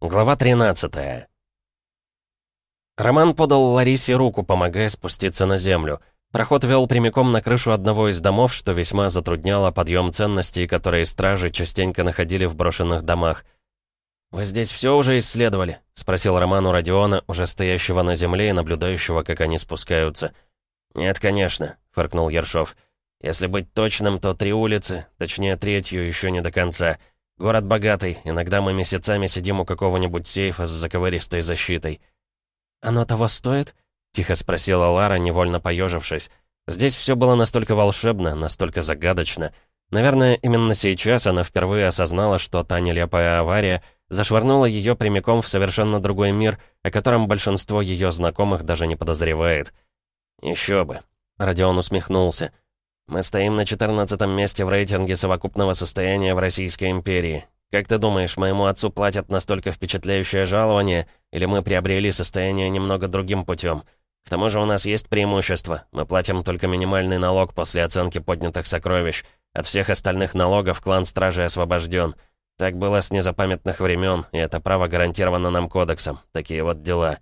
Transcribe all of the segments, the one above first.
Глава 13 Роман подал Ларисе руку, помогая спуститься на землю. Проход вел прямиком на крышу одного из домов, что весьма затрудняло подъем ценностей, которые стражи частенько находили в брошенных домах. «Вы здесь все уже исследовали?» — спросил Роман у Родиона, уже стоящего на земле и наблюдающего, как они спускаются. «Нет, конечно», — фыркнул Ершов. «Если быть точным, то три улицы, точнее третью, еще не до конца». Город богатый, иногда мы месяцами сидим у какого-нибудь сейфа с заковыристой защитой». «Оно того стоит?» — тихо спросила Лара, невольно поежившись. Здесь все было настолько волшебно, настолько загадочно. Наверное, именно сейчас она впервые осознала, что та нелепая авария зашвырнула ее прямиком в совершенно другой мир, о котором большинство ее знакомых даже не подозревает. «Еще бы!» — Родион усмехнулся. Мы стоим на 14 месте в рейтинге совокупного состояния в Российской империи. Как ты думаешь, моему отцу платят настолько впечатляющее жалование, или мы приобрели состояние немного другим путем? К тому же у нас есть преимущество. Мы платим только минимальный налог после оценки поднятых сокровищ. От всех остальных налогов клан Стражи освобожден. Так было с незапамятных времен, и это право гарантировано нам кодексом. Такие вот дела.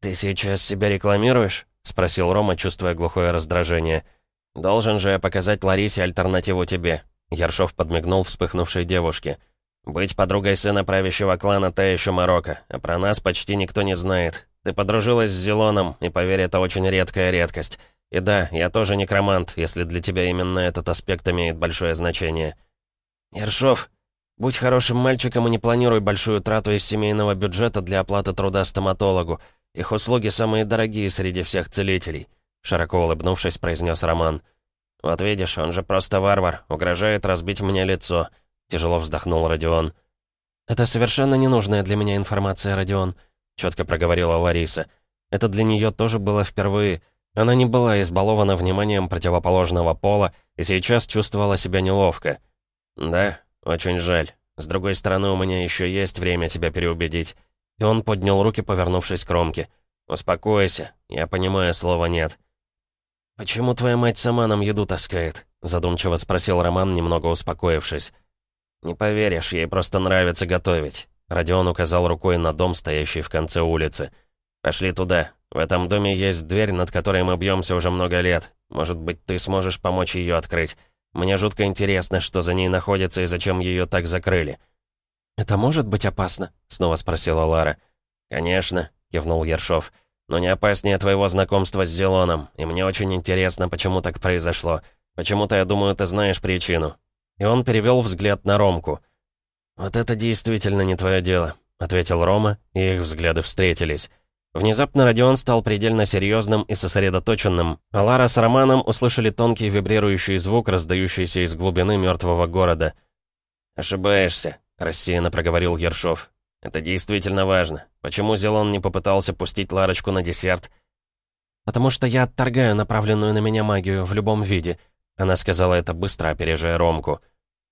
«Ты сейчас себя рекламируешь?» — спросил Рома, чувствуя глухое раздражение. — «Должен же я показать Ларисе альтернативу тебе», — Яршов подмигнул вспыхнувшей девушке. «Быть подругой сына правящего клана та еще Марокко, а про нас почти никто не знает. Ты подружилась с Зелоном, и поверь, это очень редкая редкость. И да, я тоже некромант, если для тебя именно этот аспект имеет большое значение». «Яршов, будь хорошим мальчиком и не планируй большую трату из семейного бюджета для оплаты труда стоматологу. Их услуги самые дорогие среди всех целителей». Широко улыбнувшись, произнес Роман. «Вот видишь, он же просто варвар, угрожает разбить мне лицо», — тяжело вздохнул Родион. «Это совершенно ненужная для меня информация, Родион», — четко проговорила Лариса. «Это для нее тоже было впервые. Она не была избалована вниманием противоположного пола и сейчас чувствовала себя неловко». «Да, очень жаль. С другой стороны, у меня еще есть время тебя переубедить». И он поднял руки, повернувшись к Ромке. «Успокойся. Я понимаю, слова нет». «Почему твоя мать сама нам еду таскает?» Задумчиво спросил Роман, немного успокоившись. «Не поверишь, ей просто нравится готовить». Родион указал рукой на дом, стоящий в конце улицы. «Пошли туда. В этом доме есть дверь, над которой мы бьемся уже много лет. Может быть, ты сможешь помочь ее открыть. Мне жутко интересно, что за ней находится и зачем ее так закрыли». «Это может быть опасно?» — снова спросила Лара. «Конечно», — кивнул Ершов. Но не опаснее твоего знакомства с Зелоном, и мне очень интересно, почему так произошло. Почему-то я думаю, ты знаешь причину». И он перевел взгляд на Ромку. «Вот это действительно не твое дело», — ответил Рома, и их взгляды встретились. Внезапно Родион стал предельно серьезным и сосредоточенным, а Лара с Романом услышали тонкий вибрирующий звук, раздающийся из глубины мертвого города. «Ошибаешься», — рассеянно проговорил Ершов. Это действительно важно. Почему Зелон не попытался пустить Ларочку на десерт? «Потому что я отторгаю направленную на меня магию в любом виде», она сказала это быстро, опережая Ромку.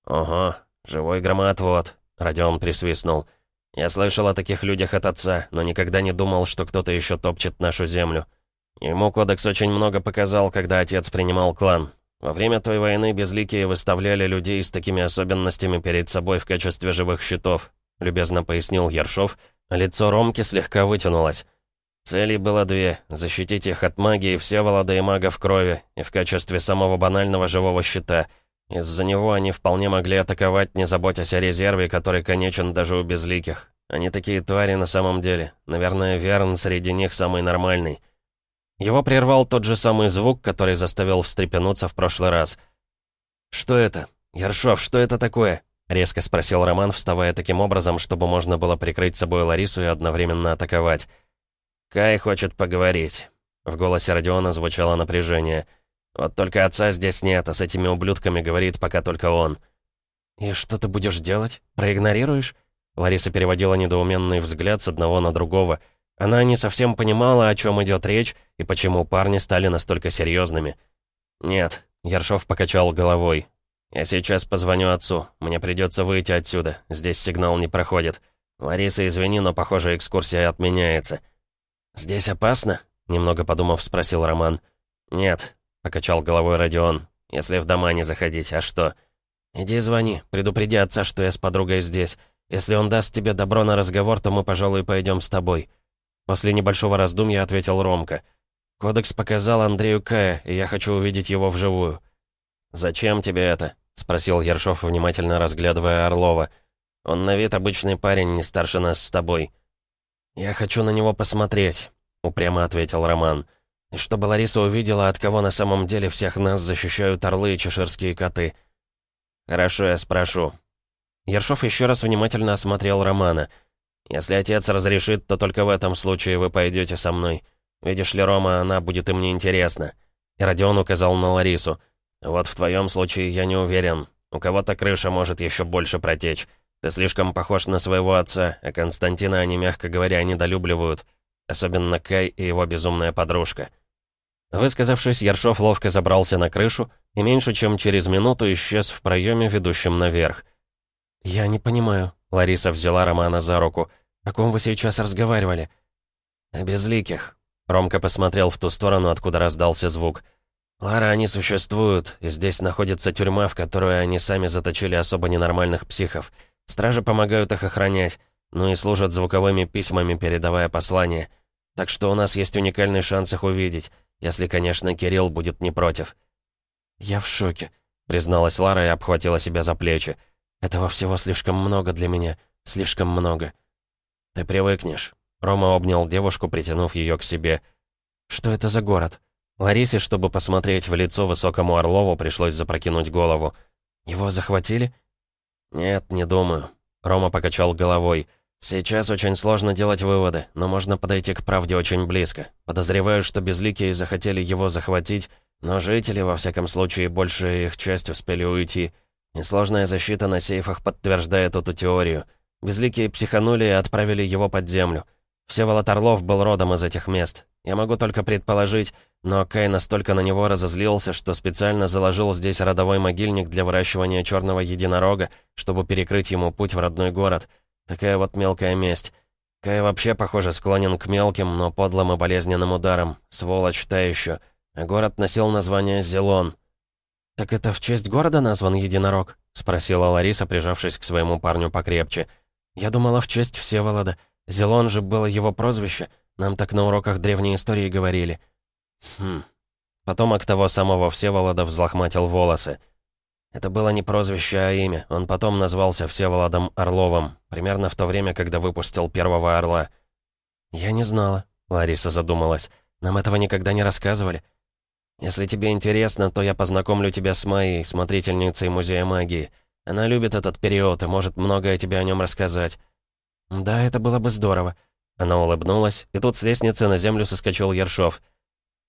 «Ого, живой громоотвод», — Родион присвистнул. «Я слышал о таких людях от отца, но никогда не думал, что кто-то еще топчет нашу землю. Ему кодекс очень много показал, когда отец принимал клан. Во время той войны безликие выставляли людей с такими особенностями перед собой в качестве живых щитов, — любезно пояснил Ершов, лицо Ромки слегка вытянулось. Целей было две — защитить их от магии Всеволода и мага в крови, и в качестве самого банального живого щита. Из-за него они вполне могли атаковать, не заботясь о резерве, который конечен даже у безликих. Они такие твари на самом деле. Наверное, Верн среди них самый нормальный. Его прервал тот же самый звук, который заставил встрепенуться в прошлый раз. «Что это? Ершов, что это такое?» — резко спросил Роман, вставая таким образом, чтобы можно было прикрыть собой Ларису и одновременно атаковать. «Кай хочет поговорить». В голосе Родиона звучало напряжение. «Вот только отца здесь нет, а с этими ублюдками говорит пока только он». «И что ты будешь делать? Проигнорируешь?» Лариса переводила недоуменный взгляд с одного на другого. Она не совсем понимала, о чем идет речь и почему парни стали настолько серьезными. «Нет», — Яршов покачал головой. «Я сейчас позвоню отцу. Мне придется выйти отсюда. Здесь сигнал не проходит. Лариса, извини, но, похоже, экскурсия отменяется». «Здесь опасно?» — немного подумав, спросил Роман. «Нет», — покачал головой Родион. «Если в дома не заходить, а что?» «Иди звони, предупреди отца, что я с подругой здесь. Если он даст тебе добро на разговор, то мы, пожалуй, пойдем с тобой». После небольшого раздумья ответил Ромка. «Кодекс показал Андрею Кая, и я хочу увидеть его вживую». «Зачем тебе это?» — спросил Ершов, внимательно разглядывая Орлова. «Он на вид обычный парень, не старше нас с тобой». «Я хочу на него посмотреть», — упрямо ответил Роман. «И чтобы Лариса увидела, от кого на самом деле всех нас защищают орлы и чеширские коты». «Хорошо, я спрошу». Ершов еще раз внимательно осмотрел Романа. «Если отец разрешит, то только в этом случае вы пойдете со мной. Видишь ли, Рома, она будет им неинтересна». И Родион указал на Ларису. «Вот в твоем случае я не уверен. У кого-то крыша может еще больше протечь. Ты слишком похож на своего отца, а Константина они, мягко говоря, недолюбливают. Особенно Кай и его безумная подружка». Высказавшись, Ершов ловко забрался на крышу и меньше чем через минуту исчез в проеме, ведущем наверх. «Я не понимаю», — Лариса взяла Романа за руку. «О ком вы сейчас разговаривали?» «О безликих». Ромка посмотрел в ту сторону, откуда раздался звук. «Лара, они существуют, и здесь находится тюрьма, в которую они сами заточили особо ненормальных психов. Стражи помогают их охранять, ну и служат звуковыми письмами, передавая послания. Так что у нас есть уникальный шанс их увидеть, если, конечно, Кирилл будет не против». «Я в шоке», — призналась Лара и обхватила себя за плечи. «Этого всего слишком много для меня, слишком много». «Ты привыкнешь». Рома обнял девушку, притянув ее к себе. «Что это за город?» Ларисе, чтобы посмотреть в лицо высокому Орлову, пришлось запрокинуть голову. «Его захватили?» «Нет, не думаю». Рома покачал головой. «Сейчас очень сложно делать выводы, но можно подойти к правде очень близко. Подозреваю, что безликие захотели его захватить, но жители, во всяком случае, большая их часть успели уйти. Несложная защита на сейфах подтверждает эту теорию. Безликие психанули и отправили его под землю. Всеволод Орлов был родом из этих мест. Я могу только предположить, но Кай настолько на него разозлился, что специально заложил здесь родовой могильник для выращивания черного единорога, чтобы перекрыть ему путь в родной город. Такая вот мелкая месть. Кай вообще, похоже, склонен к мелким, но подлым и болезненным ударам. Сволочь та еще. А город носил название Зелон. «Так это в честь города назван единорог?» — спросила Лариса, прижавшись к своему парню покрепче. «Я думала, в честь Всеволода. Зелон же было его прозвище. Нам так на уроках древней истории говорили». Хм. Потомок того самого Всеволода взлохматил волосы. Это было не прозвище, а имя. Он потом назвался Всеволодом Орловым, примерно в то время, когда выпустил первого орла. «Я не знала», — Лариса задумалась. «Нам этого никогда не рассказывали». «Если тебе интересно, то я познакомлю тебя с Майей, смотрительницей Музея магии. Она любит этот период и может многое тебе о нем рассказать». «Да, это было бы здорово». Она улыбнулась, и тут с лестницы на землю соскочил Ершов —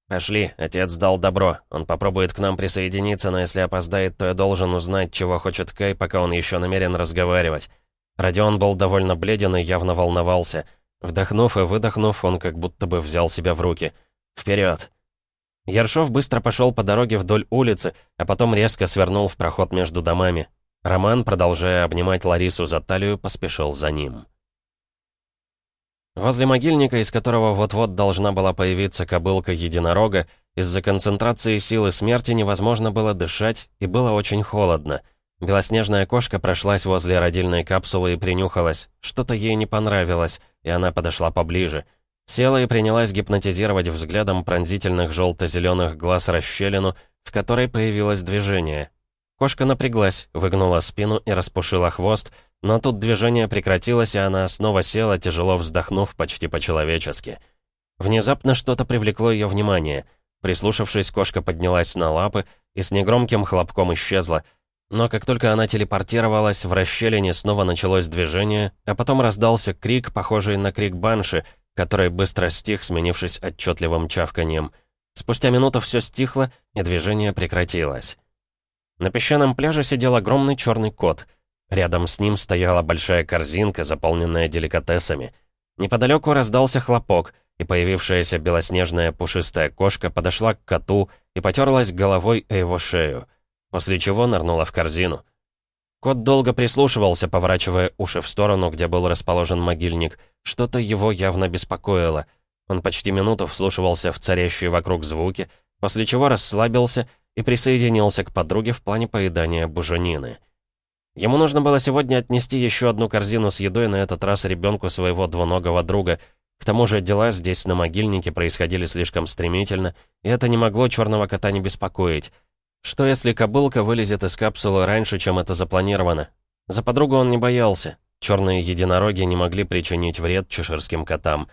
«Пошли, отец дал добро. Он попробует к нам присоединиться, но если опоздает, то я должен узнать, чего хочет Кай, пока он еще намерен разговаривать». Родион был довольно бледен и явно волновался. Вдохнув и выдохнув, он как будто бы взял себя в руки. «Вперед!» Ершов быстро пошел по дороге вдоль улицы, а потом резко свернул в проход между домами. Роман, продолжая обнимать Ларису за талию, поспешил за ним. Возле могильника, из которого вот-вот должна была появиться кобылка единорога, из-за концентрации силы смерти невозможно было дышать, и было очень холодно. Белоснежная кошка прошлась возле родильной капсулы и принюхалась. Что-то ей не понравилось, и она подошла поближе. Села и принялась гипнотизировать взглядом пронзительных желто-зеленых глаз расщелину, в которой появилось движение. Кошка напряглась, выгнула спину и распушила хвост, но тут движение прекратилось, и она снова села, тяжело вздохнув почти по-человечески. Внезапно что-то привлекло ее внимание. Прислушавшись, кошка поднялась на лапы и с негромким хлопком исчезла. Но как только она телепортировалась, в расщелине снова началось движение, а потом раздался крик, похожий на крик банши, который быстро стих, сменившись отчетливым чавканием. Спустя минуту все стихло, и движение прекратилось. На песчаном пляже сидел огромный черный кот — Рядом с ним стояла большая корзинка, заполненная деликатесами. Неподалеку раздался хлопок, и появившаяся белоснежная пушистая кошка подошла к коту и потерлась головой о его шею, после чего нырнула в корзину. Кот долго прислушивался, поворачивая уши в сторону, где был расположен могильник. Что-то его явно беспокоило. Он почти минуту вслушивался в царящие вокруг звуки, после чего расслабился и присоединился к подруге в плане поедания буженины. Ему нужно было сегодня отнести еще одну корзину с едой, на этот раз ребенку своего двуногого друга. К тому же дела здесь, на могильнике, происходили слишком стремительно, и это не могло черного кота не беспокоить. Что если кобылка вылезет из капсулы раньше, чем это запланировано? За подругу он не боялся. Черные единороги не могли причинить вред чеширским котам.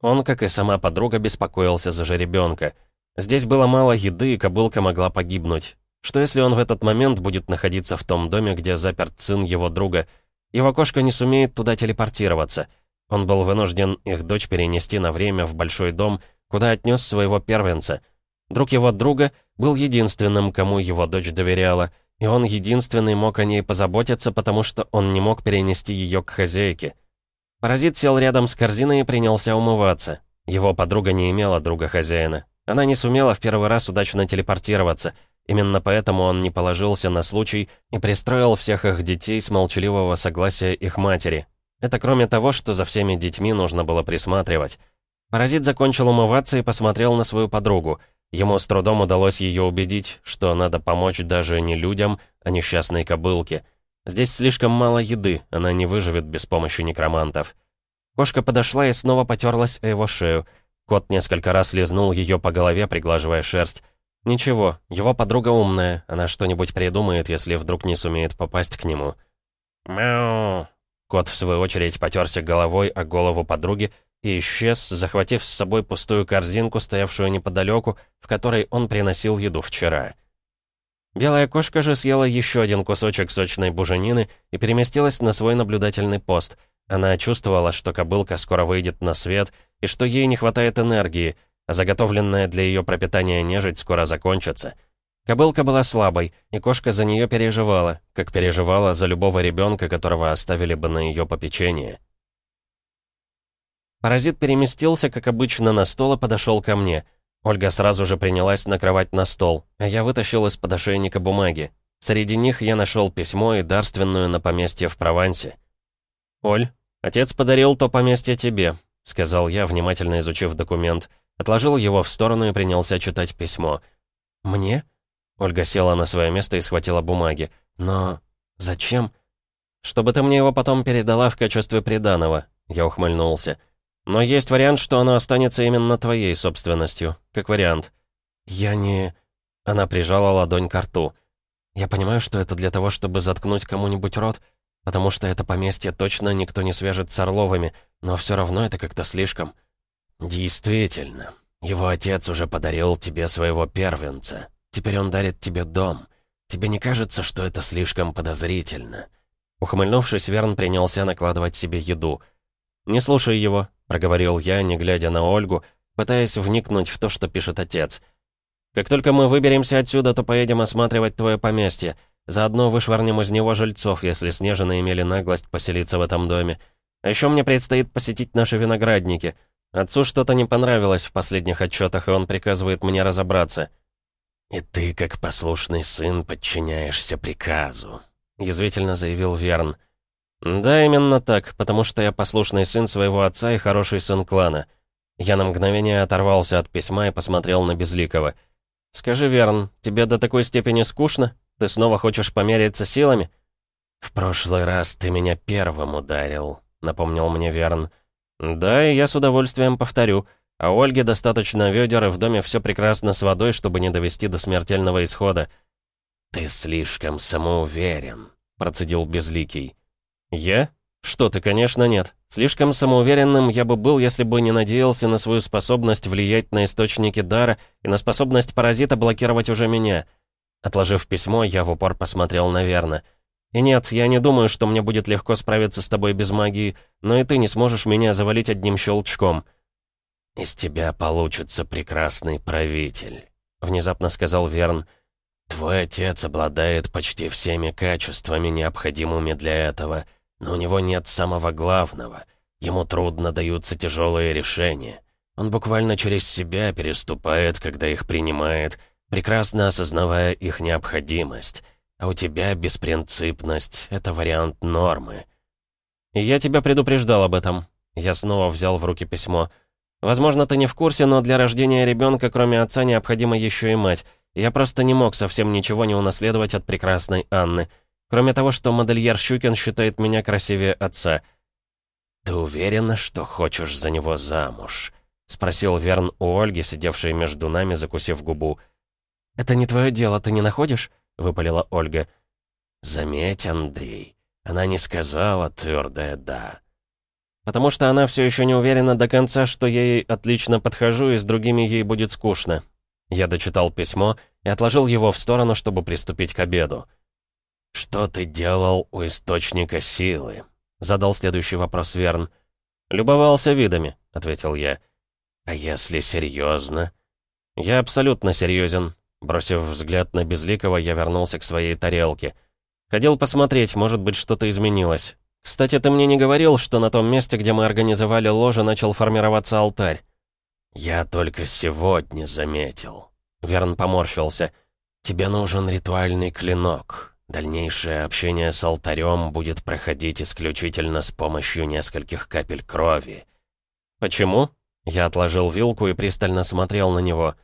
Он, как и сама подруга, беспокоился за жеребенка. Здесь было мало еды, и кобылка могла погибнуть. Что если он в этот момент будет находиться в том доме, где заперт сын его друга? Его кошка не сумеет туда телепортироваться. Он был вынужден их дочь перенести на время в большой дом, куда отнес своего первенца. Друг его друга был единственным, кому его дочь доверяла, и он единственный мог о ней позаботиться, потому что он не мог перенести ее к хозяйке. Паразит сел рядом с корзиной и принялся умываться. Его подруга не имела друга хозяина. Она не сумела в первый раз удачно телепортироваться — Именно поэтому он не положился на случай и пристроил всех их детей с молчаливого согласия их матери. Это кроме того, что за всеми детьми нужно было присматривать. Паразит закончил умываться и посмотрел на свою подругу. Ему с трудом удалось ее убедить, что надо помочь даже не людям, а несчастной кобылке. Здесь слишком мало еды, она не выживет без помощи некромантов. Кошка подошла и снова потерлась о его шею. Кот несколько раз лизнул ее по голове, приглаживая шерсть. Ничего, его подруга умная, она что-нибудь придумает, если вдруг не сумеет попасть к нему. Мяу. Кот, в свою очередь, потерся головой о голову подруги и исчез, захватив с собой пустую корзинку, стоявшую неподалеку, в которой он приносил еду вчера. Белая кошка же съела еще один кусочек сочной буженины и переместилась на свой наблюдательный пост. Она чувствовала, что кобылка скоро выйдет на свет и что ей не хватает энергии — а заготовленная для ее пропитания нежить скоро закончится. Кобылка была слабой, и кошка за нее переживала, как переживала за любого ребенка, которого оставили бы на ее попечение. Паразит переместился, как обычно, на стол и подошел ко мне. Ольга сразу же принялась накрывать на стол, а я вытащил из подошейника бумаги. Среди них я нашел письмо и дарственную на поместье в Провансе. «Оль, отец подарил то поместье тебе», — сказал я, внимательно изучив документ. Отложил его в сторону и принялся читать письмо. «Мне?» Ольга села на свое место и схватила бумаги. «Но... зачем?» «Чтобы ты мне его потом передала в качестве приданого», — я ухмыльнулся. «Но есть вариант, что оно останется именно твоей собственностью. Как вариант». «Я не...» Она прижала ладонь к рту. «Я понимаю, что это для того, чтобы заткнуть кому-нибудь рот, потому что это поместье точно никто не свяжет с Орловыми, но все равно это как-то слишком...» «Действительно. Его отец уже подарил тебе своего первенца. Теперь он дарит тебе дом. Тебе не кажется, что это слишком подозрительно?» Ухмыльнувшись, Верн принялся накладывать себе еду. «Не слушай его», — проговорил я, не глядя на Ольгу, пытаясь вникнуть в то, что пишет отец. «Как только мы выберемся отсюда, то поедем осматривать твое поместье. Заодно вышвырнем из него жильцов, если Снежины имели наглость поселиться в этом доме. А еще мне предстоит посетить наши виноградники». Отцу что-то не понравилось в последних отчетах, и он приказывает мне разобраться. «И ты, как послушный сын, подчиняешься приказу», — язвительно заявил Верн. «Да, именно так, потому что я послушный сын своего отца и хороший сын клана». Я на мгновение оторвался от письма и посмотрел на Безликого. «Скажи, Верн, тебе до такой степени скучно? Ты снова хочешь помериться силами?» «В прошлый раз ты меня первым ударил», — напомнил мне Верн. «Да, и я с удовольствием повторю. А Ольге достаточно ведер, и в доме все прекрасно с водой, чтобы не довести до смертельного исхода». «Ты слишком самоуверен», — процедил Безликий. «Я? Что ты, конечно, нет. Слишком самоуверенным я бы был, если бы не надеялся на свою способность влиять на источники дара и на способность паразита блокировать уже меня». Отложив письмо, я в упор посмотрел на Верна. И нет, я не думаю, что мне будет легко справиться с тобой без магии, но и ты не сможешь меня завалить одним щелчком». «Из тебя получится прекрасный правитель», — внезапно сказал Верн. «Твой отец обладает почти всеми качествами, необходимыми для этого, но у него нет самого главного. Ему трудно даются тяжелые решения. Он буквально через себя переступает, когда их принимает, прекрасно осознавая их необходимость». А у тебя беспринципность — это вариант нормы. И я тебя предупреждал об этом. Я снова взял в руки письмо. Возможно, ты не в курсе, но для рождения ребенка, кроме отца, необходима еще и мать. Я просто не мог совсем ничего не унаследовать от прекрасной Анны. Кроме того, что модельер Щукин считает меня красивее отца. «Ты уверена, что хочешь за него замуж?» — спросил Верн у Ольги, сидевшей между нами, закусив губу. «Это не твое дело, ты не находишь?» — выпалила Ольга. «Заметь, Андрей, она не сказала твердое «да». Потому что она все еще не уверена до конца, что я ей отлично подхожу, и с другими ей будет скучно. Я дочитал письмо и отложил его в сторону, чтобы приступить к обеду. «Что ты делал у источника силы?» — задал следующий вопрос Верн. «Любовался видами», — ответил я. «А если серьезно?» «Я абсолютно серьезен». Бросив взгляд на Безликого, я вернулся к своей тарелке. «Ходил посмотреть, может быть, что-то изменилось. Кстати, ты мне не говорил, что на том месте, где мы организовали ложе, начал формироваться алтарь?» «Я только сегодня заметил». Верн поморщился. «Тебе нужен ритуальный клинок. Дальнейшее общение с алтарем будет проходить исключительно с помощью нескольких капель крови». «Почему?» Я отложил вилку и пристально смотрел на него.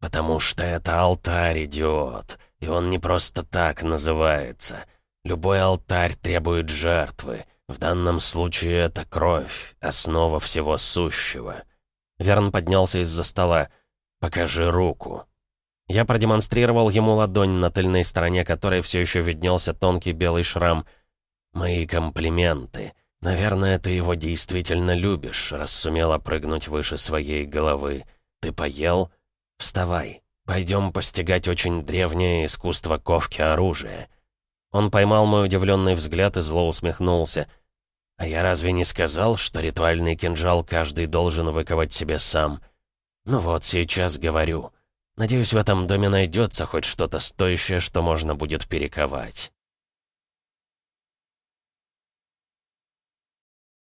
«Потому что это алтарь, идиот, и он не просто так называется. Любой алтарь требует жертвы. В данном случае это кровь, основа всего сущего». Верн поднялся из-за стола. «Покажи руку». Я продемонстрировал ему ладонь, на тыльной стороне которой все еще виднелся тонкий белый шрам. «Мои комплименты. Наверное, ты его действительно любишь, раз сумела прыгнуть выше своей головы. Ты поел? Вставай. Пойдем постигать очень древнее искусство ковки оружия». Он поймал мой удивленный взгляд и зло усмехнулся. «А я разве не сказал, что ритуальный кинжал каждый должен выковать себе сам? Ну вот, сейчас говорю. Надеюсь, в этом доме найдется хоть что-то стоящее, что можно будет перековать».